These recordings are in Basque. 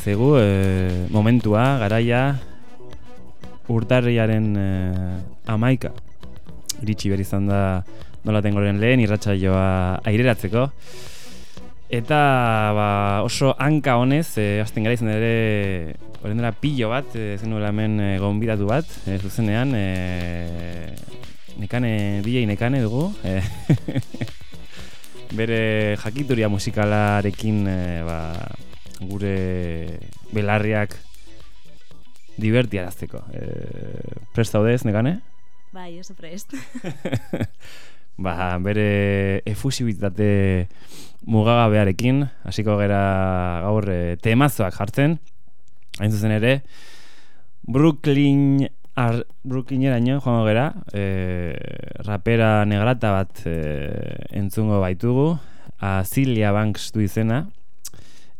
iritsi zaigu e, momentua, garaia, urtarriaren e, amaika iritsi behar izan da nola tengoren lehen irratsaioa aireratzeko. Eta ba, oso hanka honez, e, azten gara izan ere, horren dela pillo bat, e, zen hemen e, gonbidatu bat, e, zuzenean, e, nekane, DJ nekane dugu, e, bere jakituria musikalarekin e, ba, gure belarriak divertiarazteko. E, prest daudez, nekane? Bai, oso prest. ba, bere efusibitate mugagabearekin, hasiko gera gaur e, temazoak jartzen, hain zuzen ere, Brooklyn ar, Brooklyneraino joango gera, e, rapera negrata bat e, entzungo baitugu, Azilia Banks du izena,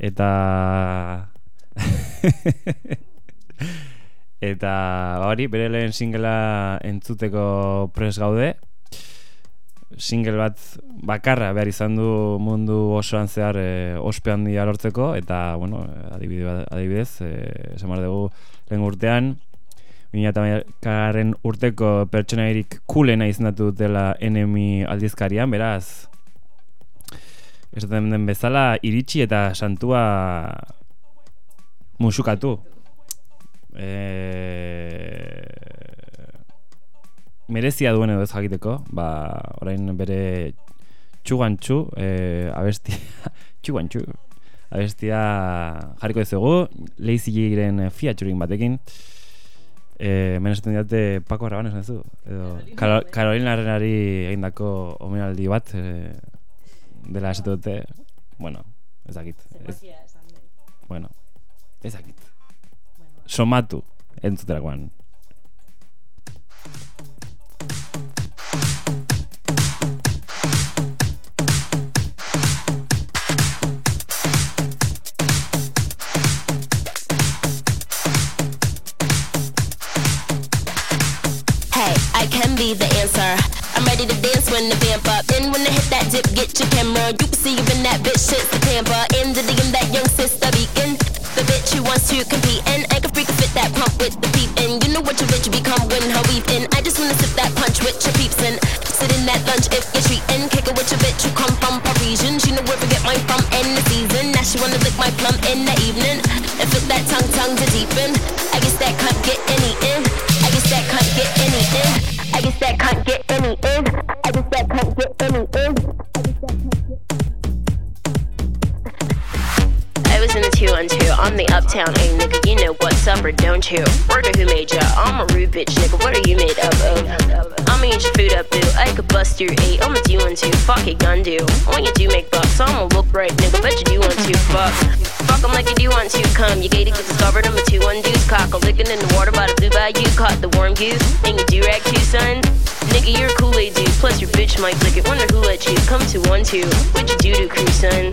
eta... eta hori, bere lehen singela entzuteko pres gaude, single bat bakarra behar izan du mundu osoan zehar e, ospe handia lortzeko eta bueno, adibide, adibidez e, esan dugu lehen urtean Karen urteko pertsonairik kulena izendatu dutela enemi aldizkarian, beraz ez den bezala iritsi eta santua musukatu. E, merezia duen edo ez jakiteko, ba, orain bere txugantxu, e, abestia, txugantxu, abestia jarriko ezugu, lazy jiren fiatxurin batekin, e, mena esaten diate Paco Rabanez nazu, edo Carolina Arenari egin dako omenaldi bat, e, dela esatu dute, bueno, ez dakit. Ez, bueno, ez dakit. Somatu, entzuterakoan. Dance when the vamp up. Then when I hit that dip, get your camera. You can see in that bitch shit, the tamper. In the DM, that young sister beacon. The bitch who wants to compete and I can freak fit that pump with the peep and you know what your bitch become when her weeping. I just wanna sip that punch with your peeps and sit in that lunch if you're treating. Kick it with your bitch who come from Parisian. She know where to get mine from in the season. Now she wanna lick my plum in the evening and flip that tongue tongue to deepen. I guess that can't get any in. I guess that can't get any in. I guess that can't get any in. I just can't get any. Two on two. I'm the uptown A nigga. You know what's up or don't you? Word who made ya? I'm a rude bitch nigga. What are you made up of? I'ma eat your food up, boo. I could bust your eight. I'ma do one two. Fuck it, gun do. When you do make bucks, I'ma look right, nigga. Bet you do want to. Fuck. Fuck 'em like you do want to. Come, you gated, get discovered. I'm a two one deuce. Cock a licking in the water by the blue bayou. Caught the warm goose. And you do rag too, son. Nigga, you're a Kool-Aid dude. Plus your bitch might lick it. Wonder who let you come to one two. What you do to crew, son?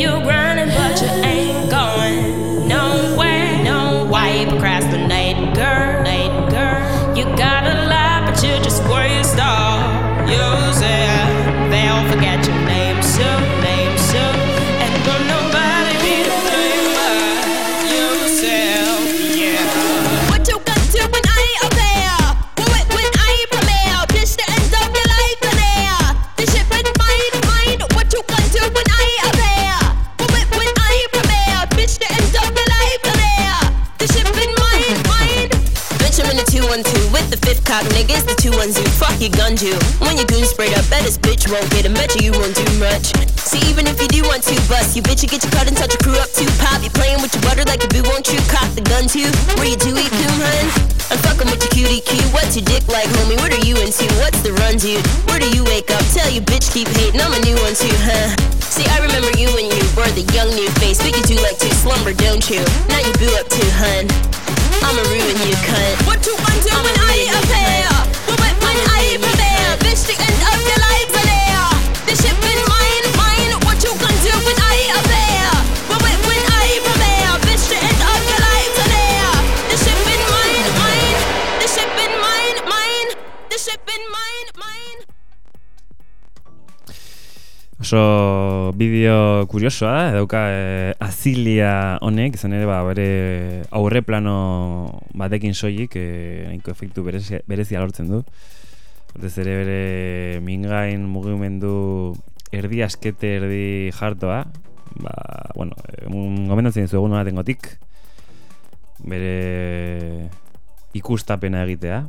you grow. Fuck your gun to? When your goon sprayed up, bet this bitch won't get a bet you you won't do much. See, even if you do want to bust, you bitch, you get your cut and touch your crew up too. Pop, you playing with your butter like a boo, won't you cock the gun too? Where you do eat coom, hun? I'm fucking with your cutie cue. What's your dick like, homie? What are you into? What's the run, dude? Where do you wake up? Tell you bitch keep hating, I'm a new one too, huh? See, I remember you when you were the young new face, but you do like to slumber, don't you? Now you boo up too, hun. I'ma ruin you, cut. What you want to when I appear? What when I prepare? Bitch, the end of your life Oso bideo kuriosoa da, dauka e, azilia honek, izan ere ba, bere aurre plano batekin soilik, e, efektu berezia, berezia lortzen du. Hortez ere bere mingain mugimendu erdi askete, erdi jartoa, ba, bueno, gomendatzen dizu egun tengotik, bere ikustapena egitea.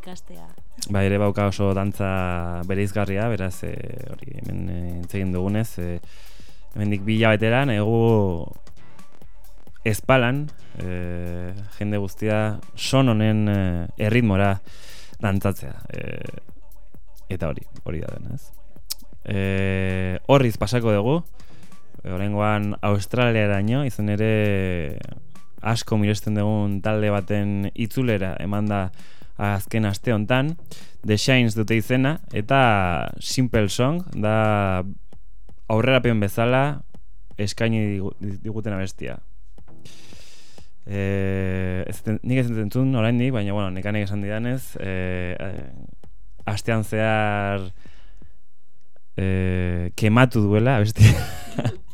Ikastea. Ba, ere bauka oso dantza bereizgarria, beraz, e, hori, hemen entzegin dugunez, e, hemendik bi hilabeteran, egu espalan, e, jende guztia son honen erritmora dantzatzea. E, eta hori, hori da dena, ez? E, horriz pasako dugu, oraingoan Australiaraino, izan ere asko miresten dugun talde baten itzulera eman da azken aste hontan The Shines dute izena eta Simple Song da aurrerapen bezala eskaini digu- diguten abestia. Eh, ez, nik ez entzun oraindik, baina bueno, nekanek esan didanez, eh, eh, astean zehar eh, kematu duela abestia.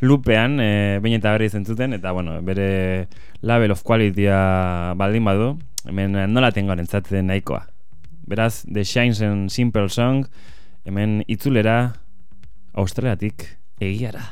lupean, e, behin eta berriz entzuten, eta, bueno, bere level of qualitya baldin badu, hemen nola tengoan entzatzen nahikoa. Beraz, The Shines and Simple Song, hemen itzulera Australiatik egiara.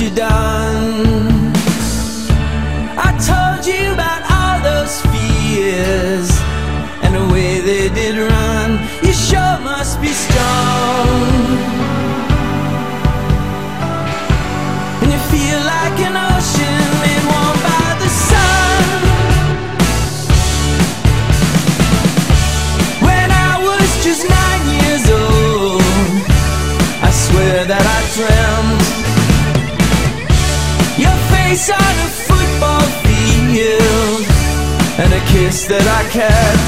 you down. That I kept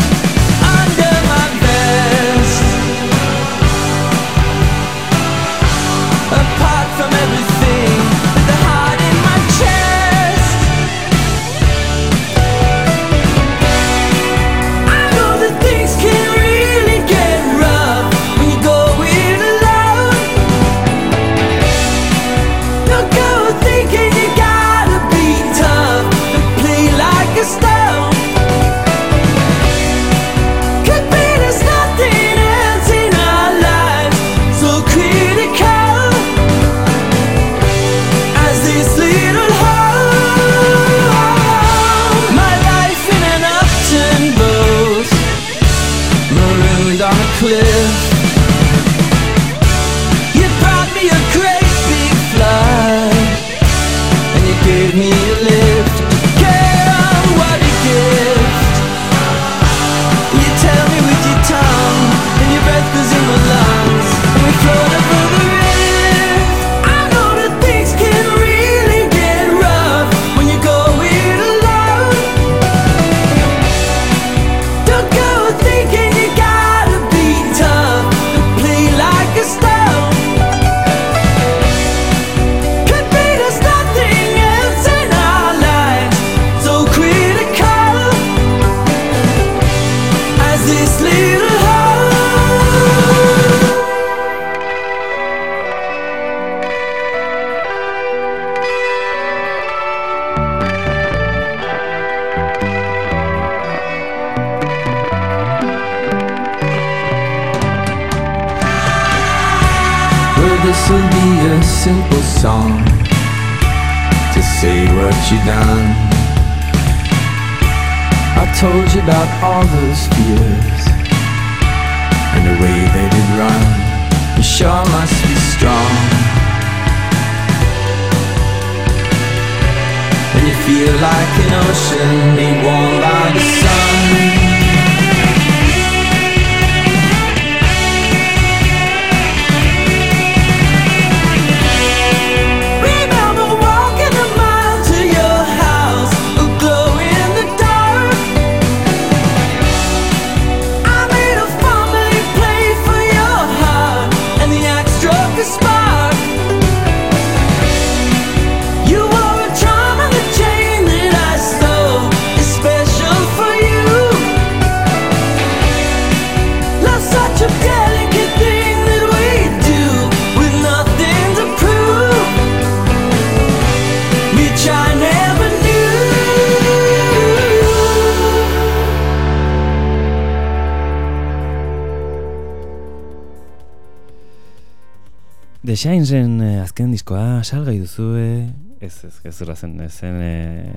The Shinesen eh, azken diskoa salgai duzu ez ez gezurra zen ez zen eh,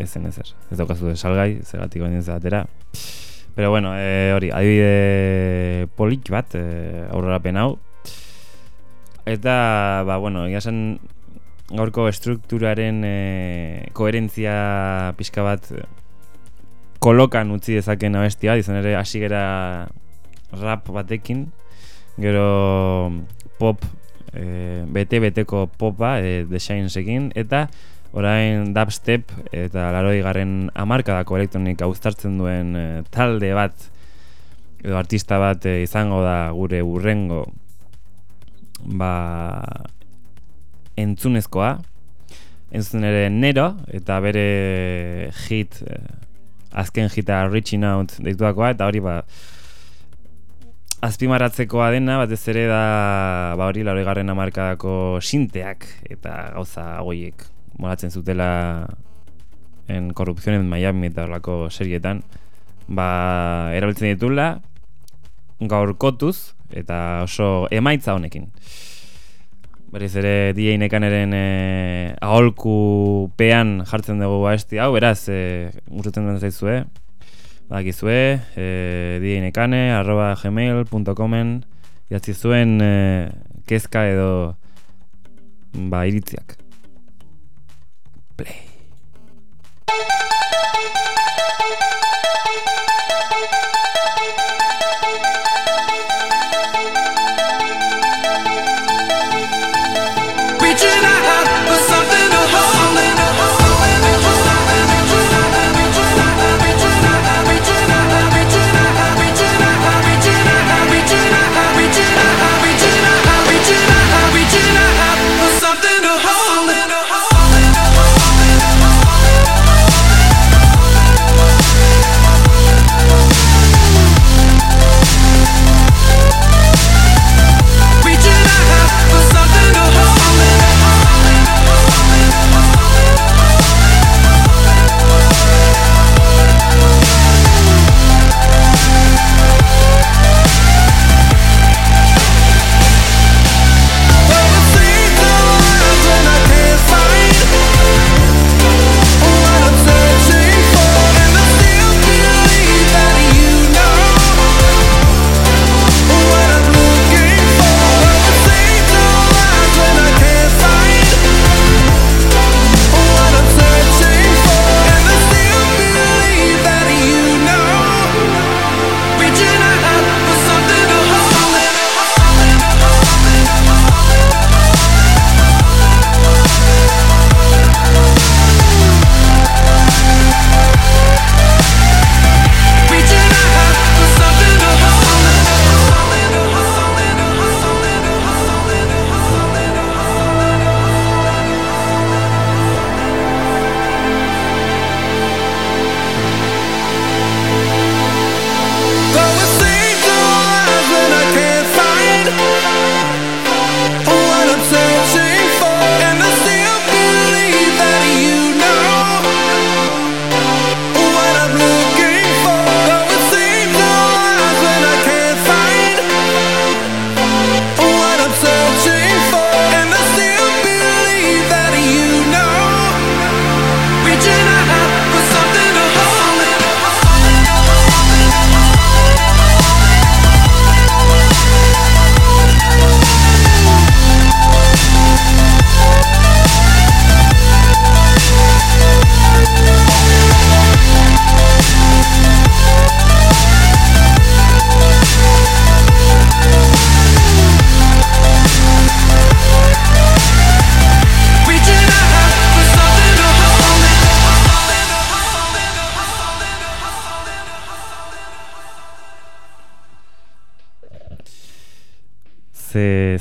ez ez daukazu salgai zergatik baina ez da atera. Pero bueno eh, hori adibide polit bat eh, aurrerapen hau. Eta ba bueno esan gaurko estrukturaren eh, koherentzia pixka bat eh, kolokan utzi dezaken abestia izan ere hasi gera rap batekin gero pop e, bete-beteko popa e, The Shinesekin eta orain dubstep eta laroi garren amarkadako elektronika uztartzen duen e, talde bat edo artista bat e, izango da gure urrengo ba entzunezkoa. Entzun ere Nero eta bere hit e, azken hita Reaching Out deituakoa eta hori ba azpimarratzekoa dena, batez ere da ba hori laure garren amarkadako sinteak eta gauza goiek molatzen zutela en korrupción en Miami eta horlako serietan. Ba erabiltzen ditula gaurkotuz eta oso emaitza honekin. Berriz ere DJ Nekaneren e, aholku pean jartzen dugu baesti hau, beraz, e, gustatzen duen zaizue, Badakizue, eh, dinekane, arroba gmail.comen idatzi zuen eh, kezka edo ba iritziak. Play.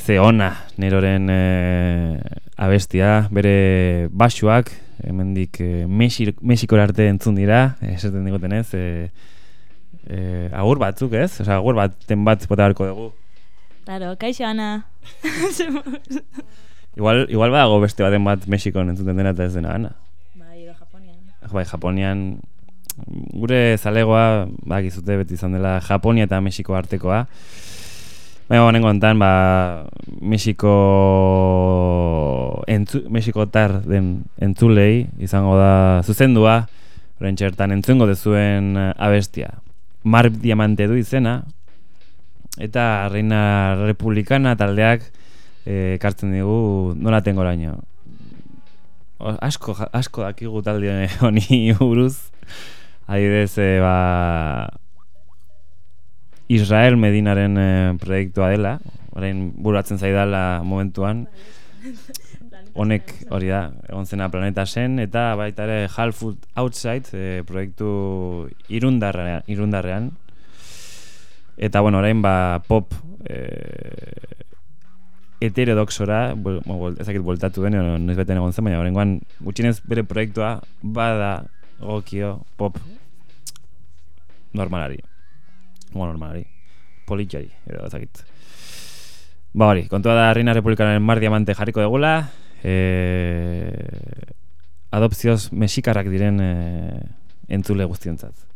Ze, ona neroren e, abestia, bere basuak, hemendik e, Mexi, Mexikora arte entzun dira, esaten digoten ez, e, e, agur batzuk ez, Osa, agur baten bat bota beharko dugu. Claro, kaixo ana. Igual, igual badago beste baten bat Mexikon entzuten dena eta ez dena, ana. bai, edo Japonian. Bai, Japonian, gure zalegoa, bakizute beti izan dela Japonia eta Mexiko artekoa. Baina honen kontan, ba, Mexiko entzu, Mexikotar den entzulei izango da zuzendua, orain txertan entzungo dezuen eh, abestia. Mar Diamante du izena, eta Reina Republicana taldeak eh, ekartzen digu nola tengo oraino. O- Asko, asko dakigu talde honi buruz. Adibidez, eh, ba, Israel Medinaren eh, proiektua dela, orain buratzen zaidala momentuan. Honek hori da, egon zena planeta zen, eta baita ere Half Food Outside eh, proiektu irundarrean, irundarrean. Eta bueno, orain ba pop eh, heterodoxora, ezakit voltatu den, noiz beten egon zen, baina oraingoan gutxienez bere proiektua bada gokio pop normalari. Bueno, normalari. Politxari, edo ezakit. Ba hori, kontua da Reina Republikanaren mar diamante jarriko degula, eh, adopzioz mexikarrak diren eh, entzule guztiontzat.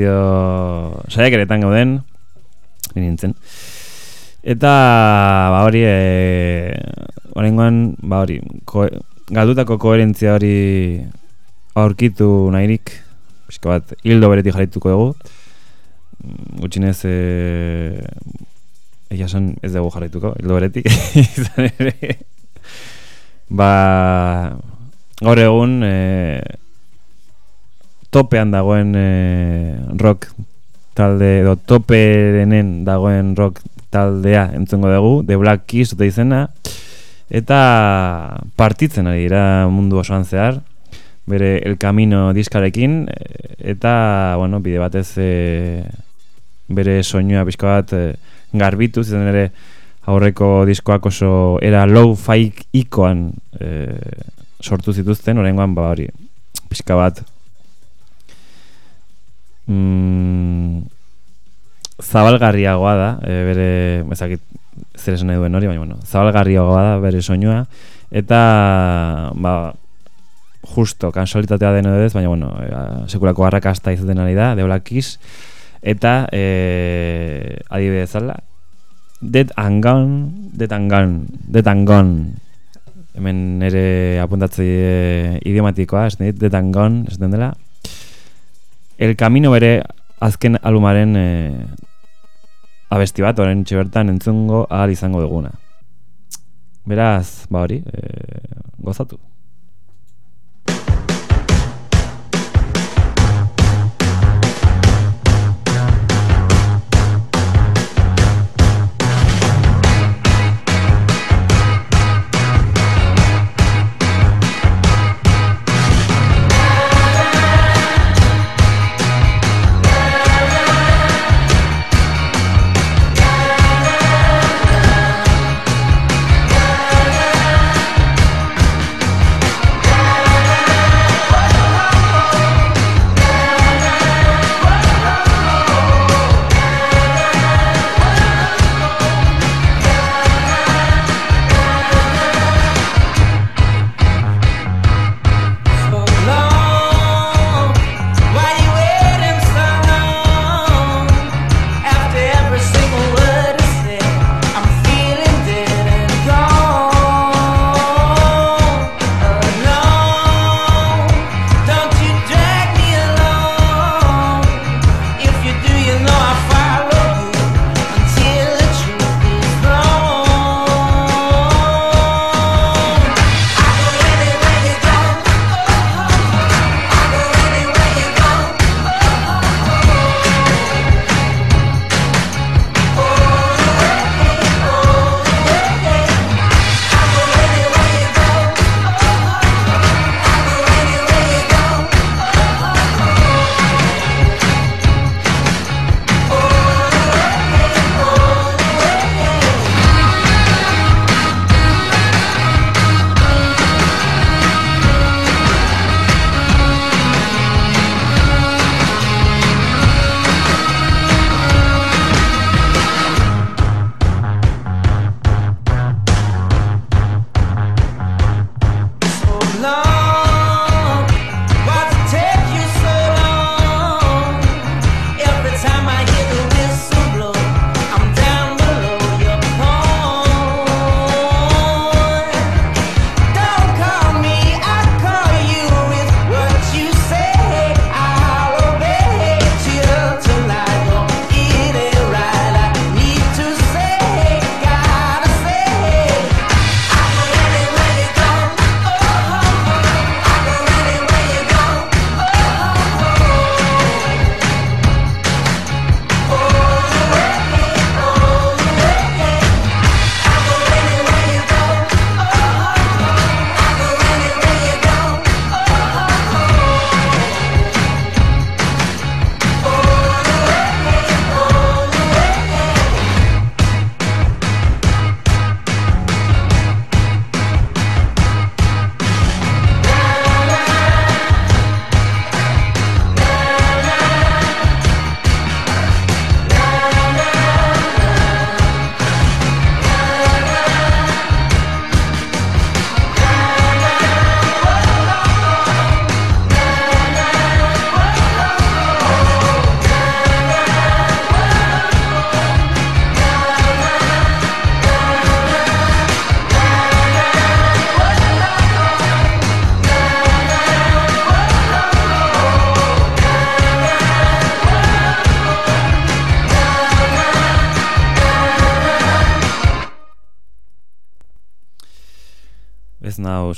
Imitazio saiakeretan gauden, ni nintzen. Eta, ba hori, e, oraingoan, ba hori, ko, galdutako koherentzia hori aurkitu nahirik, pixka bat, hildo beretik jarrituko dugu. Mm, Gutxinez, e, egia esan ez dugu jarraituko, hildo beretik, izan ere. Ba, gaur egun, e, topean dagoen e, rock talde edo toperenen dagoen rock taldea entzungo dugu, The Black Keys dute izena eta partitzen ari dira mundu osoan zehar bere El Camino diskarekin eta, bueno, bide batez e, bere soinua pixka bat e, garbitu izan ere aurreko diskoak oso era low fi ikoan e, sortu zituzten, oraingoan ba hori pixka bat mm, zabalgarriagoa da, e, bere, ezakit zer esan nahi duen hori, baina bueno, zabalgarriagoa da bere soinua, eta ba, justo, kansualitatea den edo baina bueno, e, sekulako arrakasta izaten ari da, Keys, eta e, adibidez ala, Dead and Gone, Dead and Gone, Dead and Gone, hemen nire apuntatze idiomatikoa, ez dit, Dead and Gone, ez den dela, El Camino bere azken albumaren e, abesti bat, orain bertan entzungo ahal izango duguna. Beraz, ba hori, e, gozatu.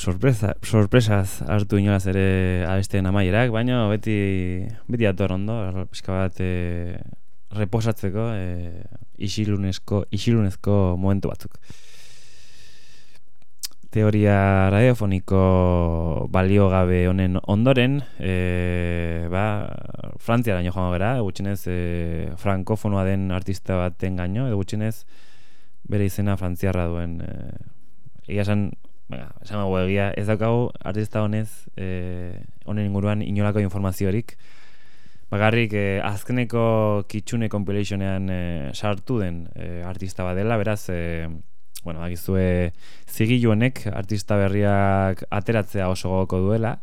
Sorpresa, sorpresaz hartu inolaz ere abesteen amaierak, baina beti, beti ator ondo, pixka bat e, reposatzeko e, isilunezko, isilunezko momentu batzuk. Teoria radiofoniko baliogabe honen ondoren, e, ba, Frantziara joango gara, gutxinez e, frankofonoa den artista baten gaino, edo gutxinez bere izena frantziarra duen e, egia esan Venga, esan dugu egia, ez daukagu artista honez eh, honen inguruan inolako informaziorik. Bakarrik eh, azkeneko kitsune compilationean eh, sartu den eh, artista badela, beraz eh, bueno, bakizue zigilu honek artista berriak ateratzea oso gogoko duela.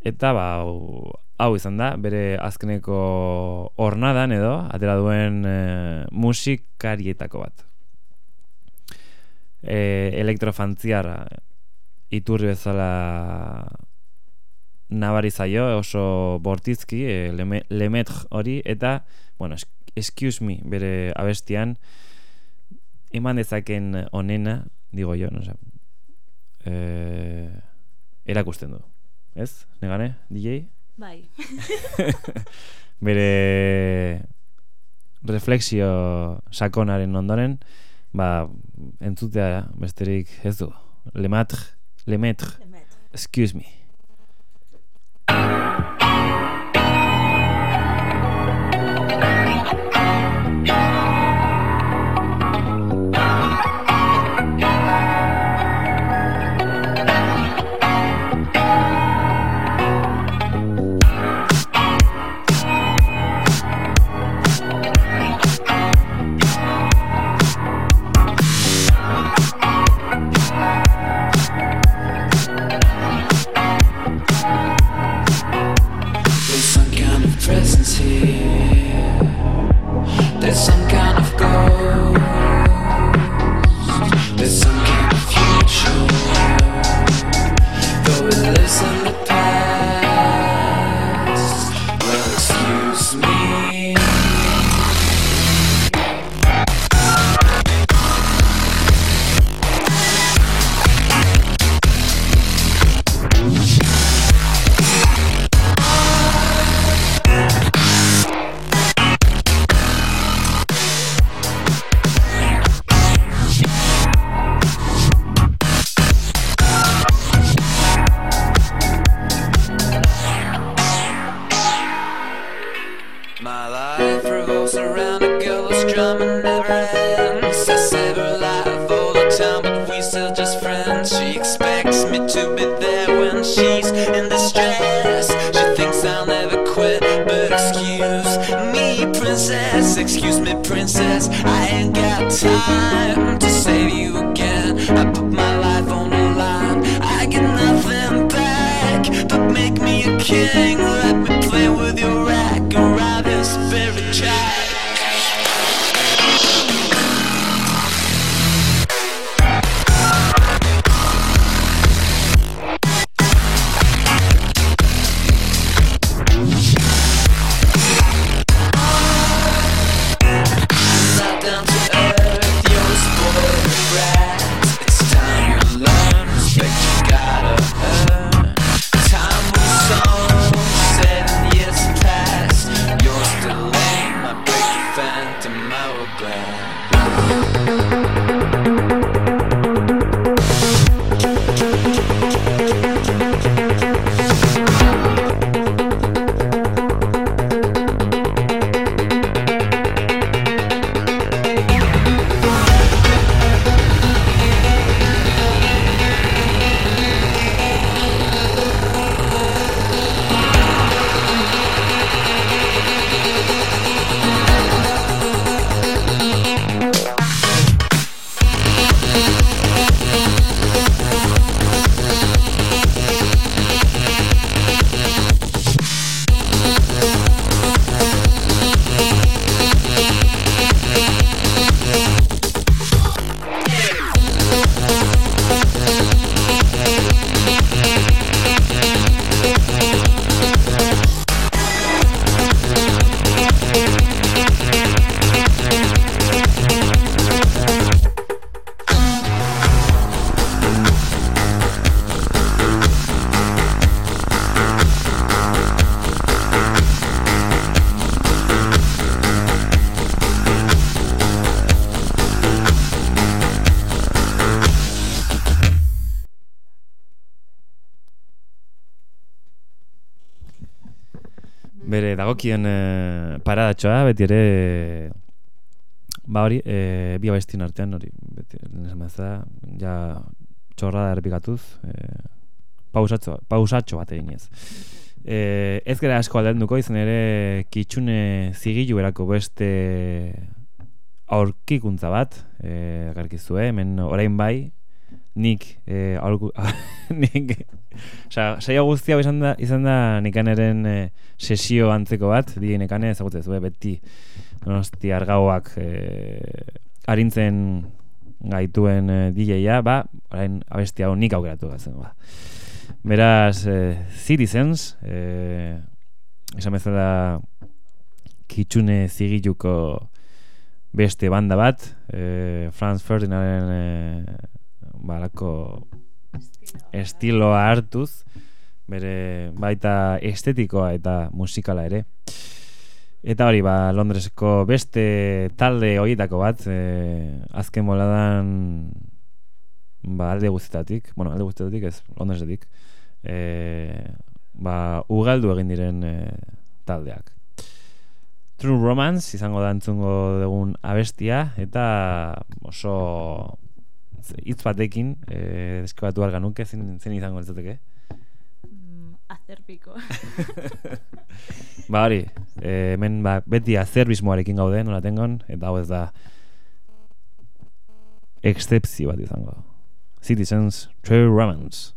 Eta ba hau izan da, bere azkeneko ornadan edo atera duen eh, musikarietako bat e, elektrofantziara iturri bezala nabari zaio oso bortizki e, leme, lemetr hori eta bueno, excuse me bere abestian eman dezaken onena digo jo, no sé e, erakusten du ez? Negane, DJ? Bai. bere reflexio sakonaren ondoren ba entzutea besterik ez du. Lemaitre, Lemaitre, excuse me princess. Excuse me, princess. I ain't got time to save you again. I put my life on the line. I get nothing back, but make me a king. Bere dagokien e, paradatxoa, beti ere ba hori, e, bi abestien artean hori, beti, bezala, ja txorrada errepikatuz, e, pausatxo, pausatxo bat egin ez. E, ez gara asko aldenduko izan ere kitxune zigilu berako beste aurkikuntza bat e, garkizue, hemen orain bai nik e, aurku, nik Osa, saio guztia izan da, izan da nikaneren e, sesio antzeko bat, di nikane ezagutzen zuen beti donosti argauak e, arintzen gaituen e, DJ-a, ba, orain abestia hau nik aukeratu gazen, ba. Beraz, e, Citizens, e, esan bezala kitsune zigiluko beste banda bat, e, Franz Ferdinanden e, balako estiloa hartuz, bere baita estetikoa eta musikala ere. Eta hori, ba, Londresko beste talde horietako bat, e, azken boladan ba, alde guztetatik, bueno, alde guztetatik ez, Londresetik, e, ba, ugaldu egin diren e, taldeak. True Romance izango da entzungo dugun abestia eta oso hitz batekin eh deskabatu alga nuke zen, zen izango entzuteke. Mm, azerpiko. ba hori, eh, hemen ba, beti azerbismoarekin gaude, nola tengon, eta hau ez da excepzio bat izango. Citizens True Romance.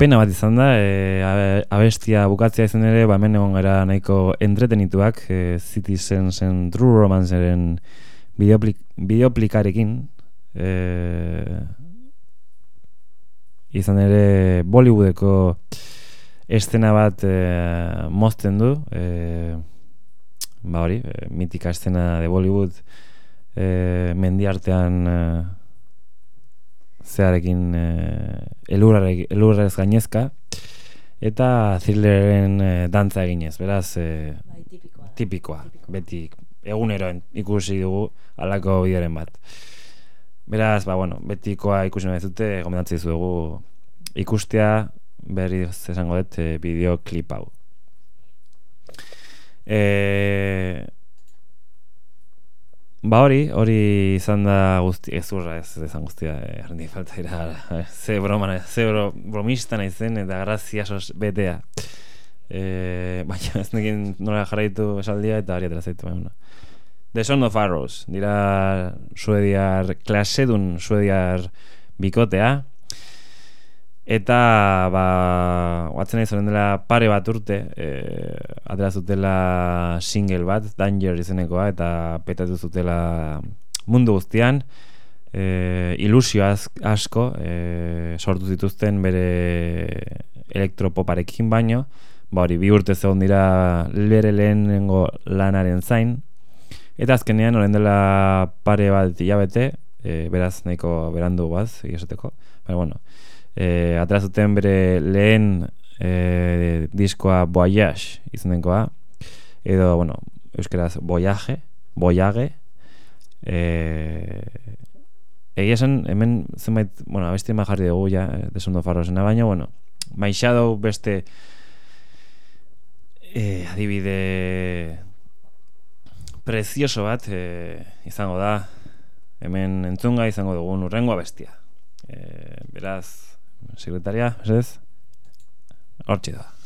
Pena bat izan da, e, abe- abestia bukatzea izan ere, ba, hemen egon gara nahiko entretenituak, e, Citizens and True Romanceren videoplik, videoplikarekin, e, izan ere Bollywoodeko estena bat e, mozten du, e, ba hori, mitika estena de Bollywood, e, mendiartean e, zearekin e, elurrare- elurrarez gainezka eta thrilleren e, dantza eginez, beraz e, Bai, tipikoa. da. tipikoa, beti eguneroen ikusi dugu halako bideren bat. Beraz, ba, bueno, betikoa ikusi nahi dute, gomendatzen dizuegu ikustea berri esango dut e, bideoklip hau. E, ba hori, hori izan da guzti, ez urra ez esan guztia, e, arrendi falta ira, ze broma, ze bro, bromista nahi zen, eta grazia sos betea. E, baina ez nekin nola jarraitu esaldia eta hori atera zaitu, baina. The Son of Arrows, dira suediar, klasedun suediar bikotea, eta ba, guatzen zoren dela pare bat urte, e, atera zutela single bat, Danger izenekoa, eta petatu zutela mundu guztian, e, ilusio asko e, sortu zituzten bere elektropoparekin baino, ba hori, bi urte zegoen dira bere lehenengo lanaren zain, eta azkenean orain dela pare bat hilabete, e, beraz nahiko berandu guaz, esateko, baina bueno, e, atera zuten bere lehen e, diskoa Voyage izenekoa, edo, bueno, euskeraz Voyage, Voyage, e, egia esan, hemen zenbait, bueno, abesti ma jarri dugu ja, eh, of Arrowsena, baina, bueno, My Shadow beste e, adibide prezioso bat e, izango da. Hemen entzunga izango dugun urrengoa bestia. E, beraz, sekretaria, ez? Hortxe.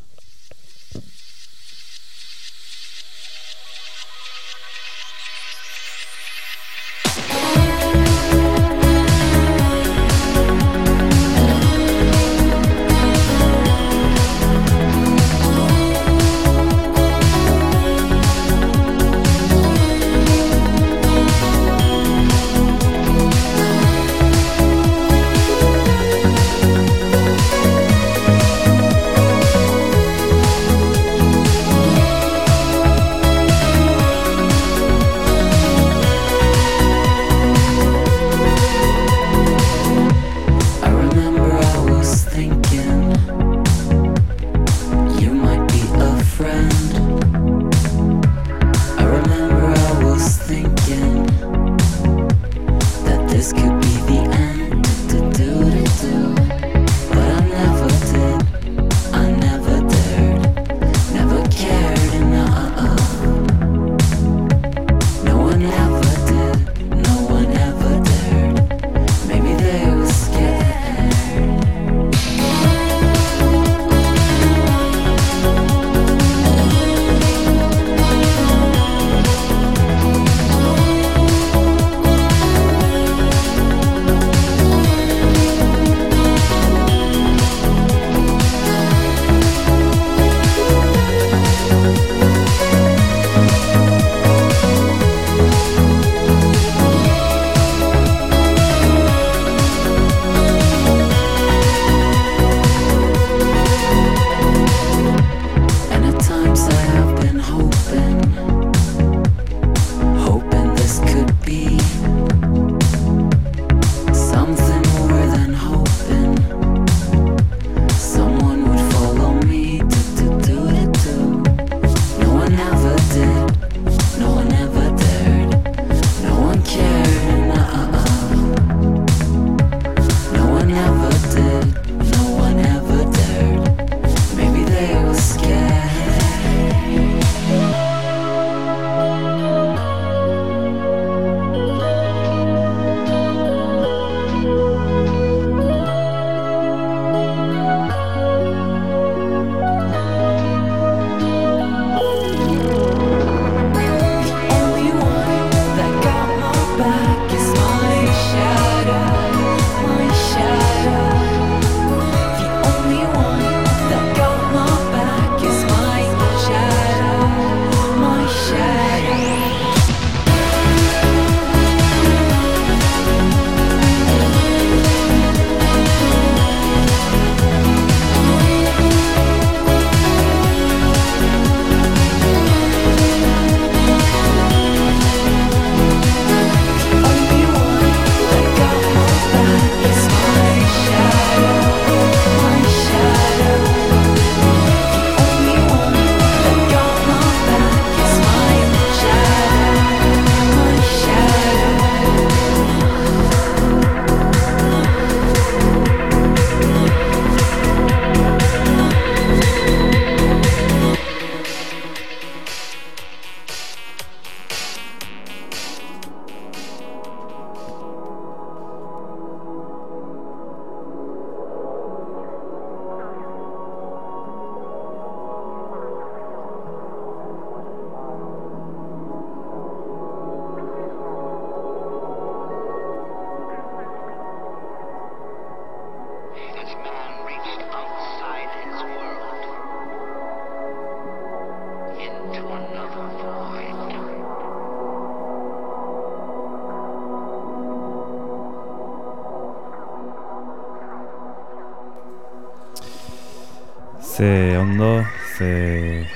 Ze ondo, ze...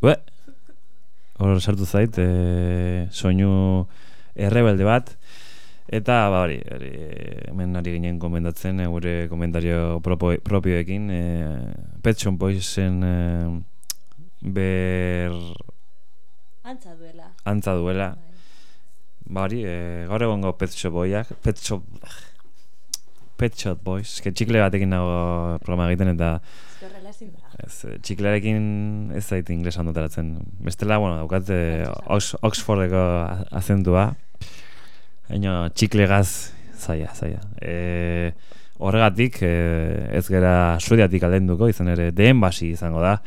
Ue! Hor sartu zait, e, soinu errebelde bat. Eta, ba, hori, hori, hemen ari ginen komendatzen, e, gure komentario propo, propioekin. E, Pet Shop Boysen e, ber Antza duela. antza duela. Bai. Ba hori, e, gaur egongo Pet Shop Boyak, Pet Shop... Boys, eske txikle batekin nago programa egiten eta Ez txiklearekin ez zait inglesan duteratzen. Bestela, bueno, daukat Ox, Oxfordeko azentua. Baina txiklegaz zaila, zaila. E, horregatik, e, ez gera suediatik aldenduko, izan ere, dehen basi izango da.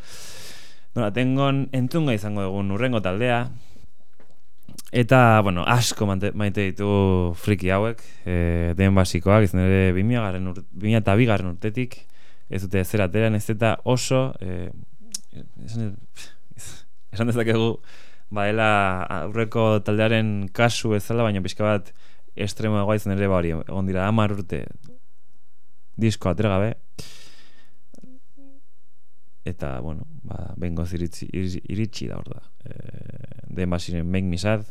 Nola, tengon entzunga izango dugun urrengo taldea, Eta, bueno, asko mante, maite ditu friki hauek, e, den basikoak, izan ere 2000 garren ur, 2002 garren urtetik, ez dute zer ateran, ez eta oso, e, esan, esan dezakegu, baela aurreko taldearen kasu bezala, baina pixka bat estremoagoa izan ere, ba hori, egon dira hamar urte disko atera eta, bueno, ba, bengoz iritsi, iritsi da hor da. E, den basiren Make Me Sad,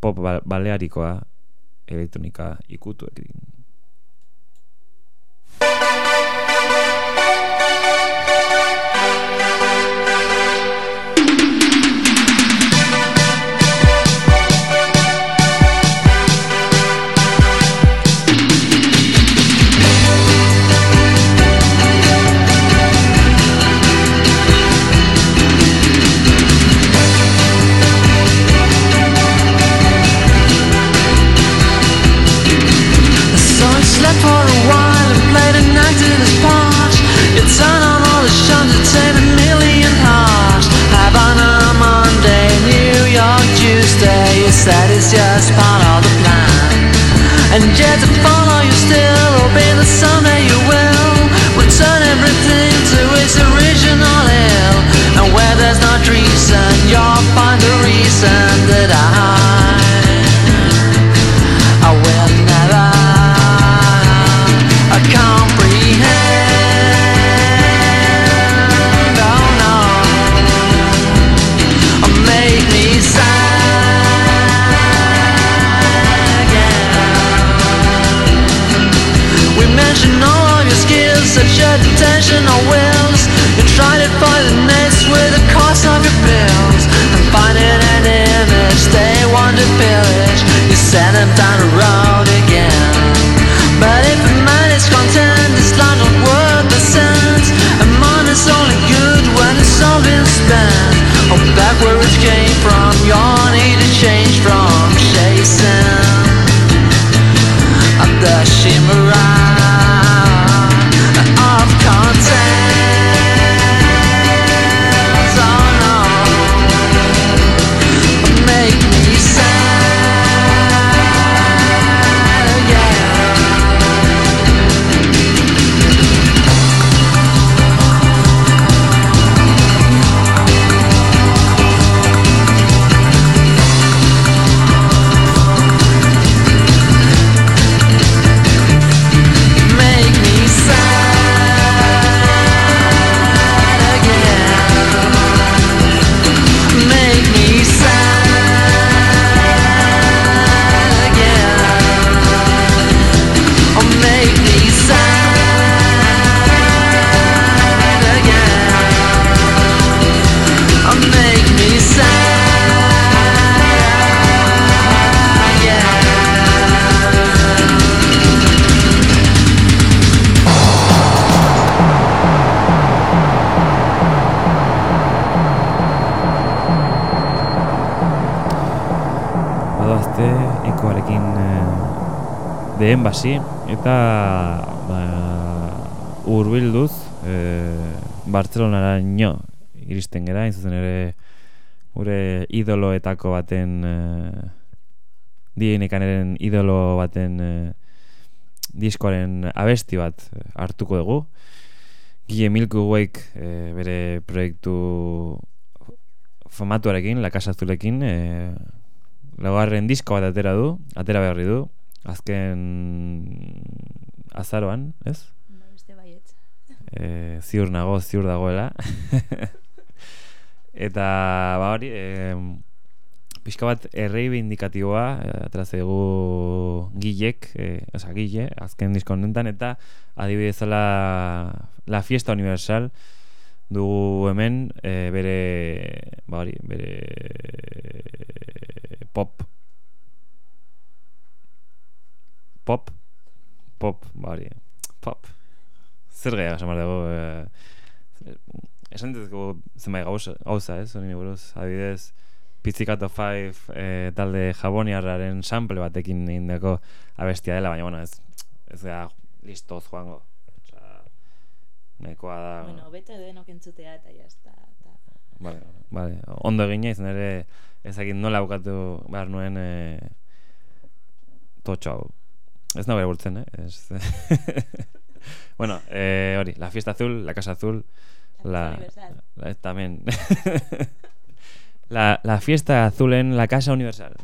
pop ba- balearikoa, elektronika ikutuekin. Dehen basi, eta ba, urbilduz e, Bartzelonara nio iristen gera, zuzen ere gure idoloetako baten e, dienekaneren idolo baten e, diskoaren abesti bat hartuko dugu. Gile Milky Wake e, bere proiektu famatuarekin, La Casa Azulekin, e, laugarren disko bat atera du, atera berri du, azken azaroan, ez? Bai, beste baietz. E, eh, ziur nago, ziur dagoela. Eta, ba hori, e, pixka bat errei bindikatiboa, eh, atrazegu gilek, e, eh, oza, gile, azken diskondentan, eta adibidezala La Fiesta Universal, dugu hemen e, bere ba hori, bere pop pop. Pop bari. Pop. Zer gehiago esan dago eh, esan dut gau zenbait gauza ez? Hori buruz adidez Pizzicato 5 e, eh, talde jaboniarraren sample batekin indako abestia dela baina bueno ez ez gara listoz joango. Osa, nekoa da bueno, bete denok entzutea eta jazta eta... Vale, vale. ondo egine izan ere ezakit nola bukatu behar nuen e, totxo hau. Ez nago burtzen, eh? Bueno, eh, la fiesta azul, la casa azul, la... la, la también. la, la fiesta azul en la casa universal.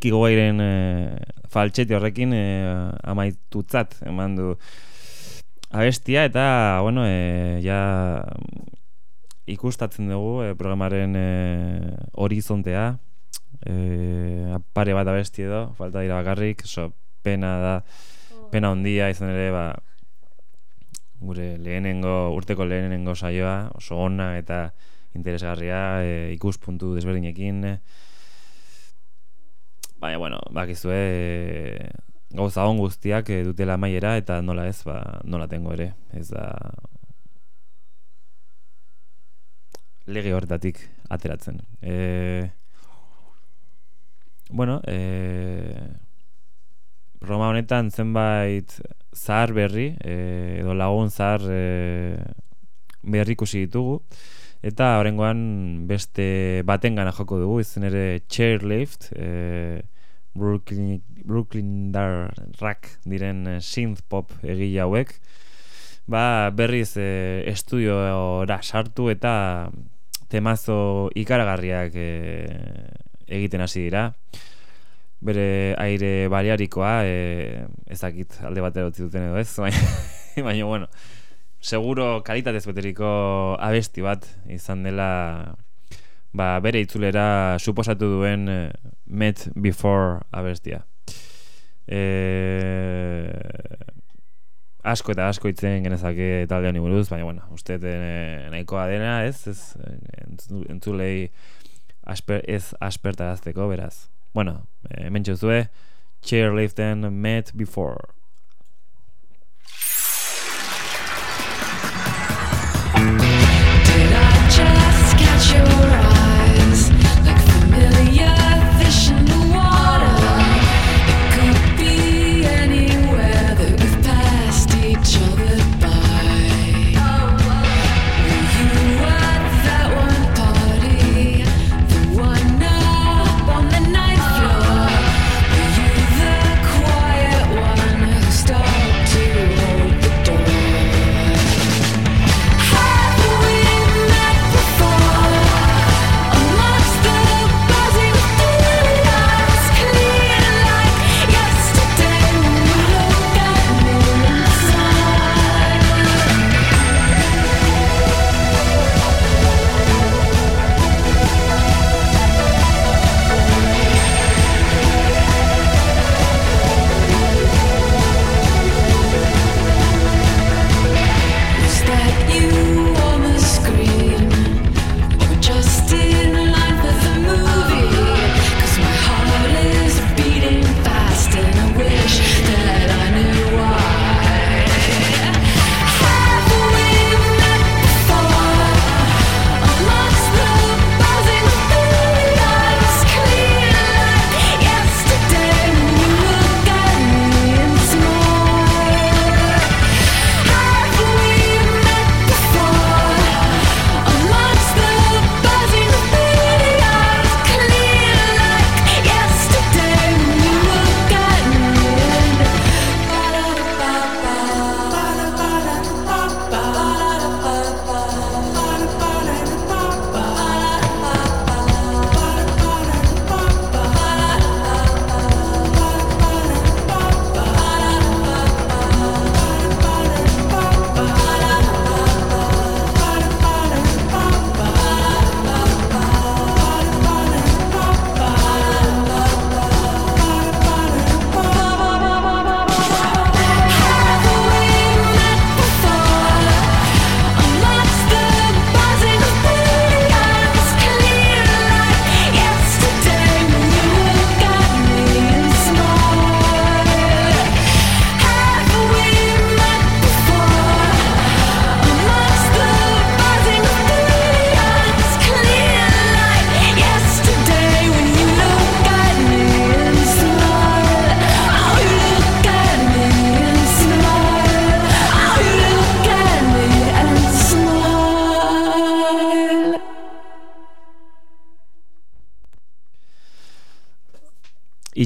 Gil, Gilki goairen e, faltxeti horrekin e, amaitutzat eman du abestia eta, bueno, e, ja ikustatzen dugu e, programaren e, horizontea. E, pare bat abesti edo, falta dira bakarrik, so, pena da, pena ondia izan ere, ba, gure lehenengo, urteko lehenengo saioa, oso ona eta interesgarria, e, ikuspuntu desberdinekin, Baina, bueno, bakizue, gauza on guztiak e, dutela maiera eta nola ez, ba, nola tengo ere. Ez da lege horretatik ateratzen. E, bueno, e, programa honetan zenbait zahar berri, e, edo lagun zahar e, berri ikusi ditugu. Eta horrengoan beste baten gana joko dugu, izan ere Chairlift, e, Brooklyn, Brooklyn Dar Rack diren e, synth pop egile hauek. Ba, berriz e, estudiora sartu eta temazo ikaragarriak e, egiten hasi dira. Bere aire baliarikoa, e, ezakit alde batera utzi duten edo ez, baina, baina bueno, seguro kalitatez beteriko abesti bat izan dela ba, bere itzulera suposatu duen eh, Met Before abestia. E, asko eta asko itzen genezake talde honi buruz, baina bueno, uste e, nahikoa dena, ez, ez entzulei asper, ez aspertarazteko, beraz. Bueno, e, mentxozue, Chairliften Met Before. sure.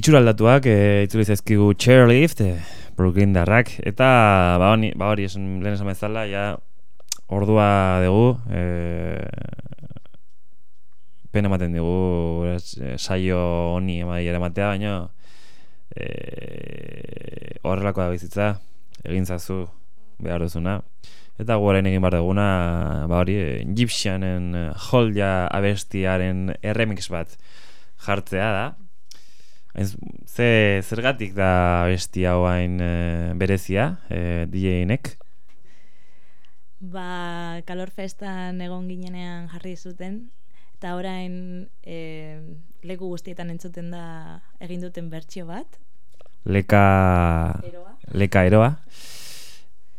Itxura aldatuak, e, itzuli zaizkigu chairlift, e, Brooklyn darrak, eta ba ba hori esan lehen esan bezala, ja ordua dugu, e, pena ematen digu es- eh, saio honi emai eramatea, baina e, horrelako da bizitza, egin zazu behar duzuna. Eta gu orain egin behar duguna, ba hori, eh, Egyptianen eh, Holja abestiaren erremix bat jartzea da. Hain z- Ze, zergatik da abesti hau hain eh, berezia, e, DJ-nek? Ba, kalor festan egon ginenean jarri zuten, eta orain e, leku guztietan entzuten da egin duten bertsio bat. Leka... Eroa. Leka eroa.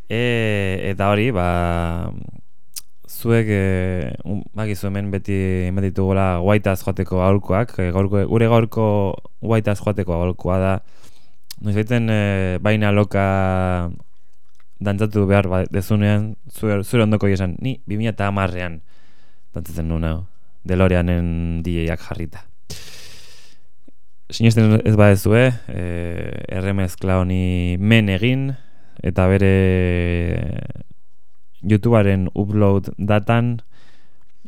E, eta hori, ba, zuek, e, un, bakizu hemen beti eman ditugula guaitaz joateko aholkoak, e, gaurko, gure gaurko guaitaz joateko aholkoa da, noiz egiten e, baina loka dantzatu behar ba, dezunean, zure, zure ondoko esan, ni 2000 amarrean dantzatzen nuen hau, DeLoreanen DJ-ak jarrita. Sinesten ez badezue, e, erremezkla honi men egin, eta bere YouTubearen upload datan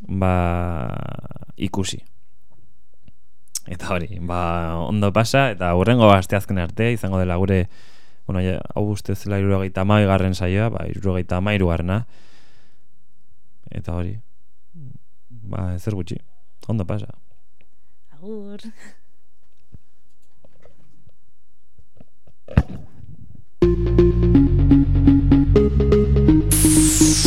ba ikusi. Eta hori, ba ondo pasa eta hurrengo asteazken arte izango dela gure bueno, ja, hau uste zela irurogeita garren saioa, ba, irurogeita garrena. Eta hori, ba, zer gutxi, ondo pasa. Agur.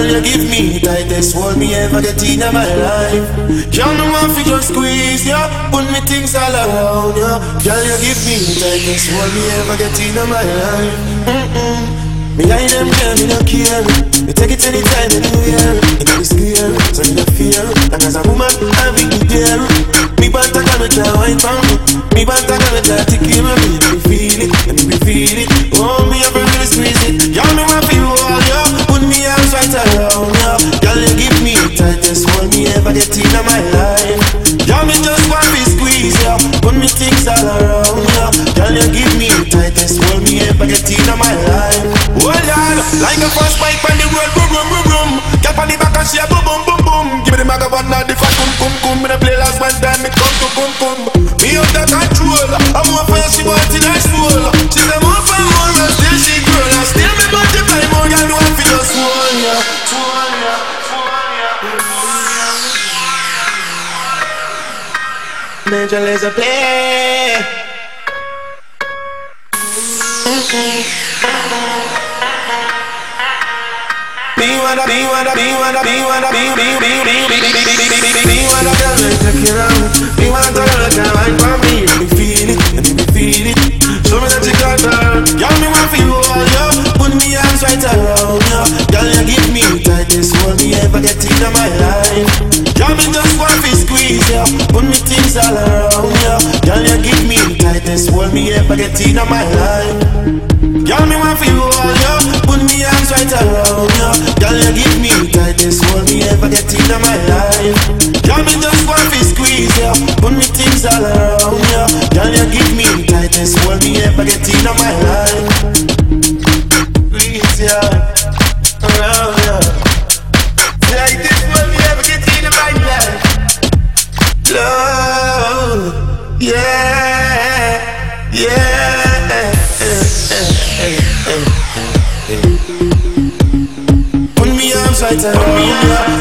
Girl, you give me tightest hold me ever get in my life. Girl, me want to just squeeze you Put me things all around you Girl, you give me tightest hold me ever get in my life. Mm-mm. Me I them girl, me no care. Me take it anytime, anywhere. It can be scary, so me no fear. And as a woman, I be there Me want to come and try wine for me. Me want to come and try to give me me feel it, let me feel it. Oh, me ever really squeeze it. Y'all me me ever get in my life Y'all me just want to squeeze yo Put me things all around yo Y'all you give me tightest hold me ever get in my life Hold on, like a first bike on the road, boom, boom, boom, boom. Get on the back and she a boom, boom, boom, boom. Give me the maga one now, the fat boom, boom, boom. Me the play last one time, me come to boom, boom. Me the control, I'm more for she want in her soul. Mental is a play. Be what I be what I be what I be what I be be be be be be be be be be be what I tell and check it out. Be what I tell and want it, out. Me, you be it, and you be it. Show me that you got her. Girl, me want for you all, yo. Put me arms right around you. Girl, you give me the tightest hold me ever get in my life. Girl, me just want for squeeze you. Put me things all around you. Girl, you give me the tightest hold me ever get in my life. Girl, me want feel all you Put me arms right around you Girl, you give me the tightest hold me ever get in my life. Girl, me just want to squeeze you Put me things all around you Girl, you give me the tightest hold me ever get in my life. Squeeze you around you Love, yeah, yeah. Put me arms right around you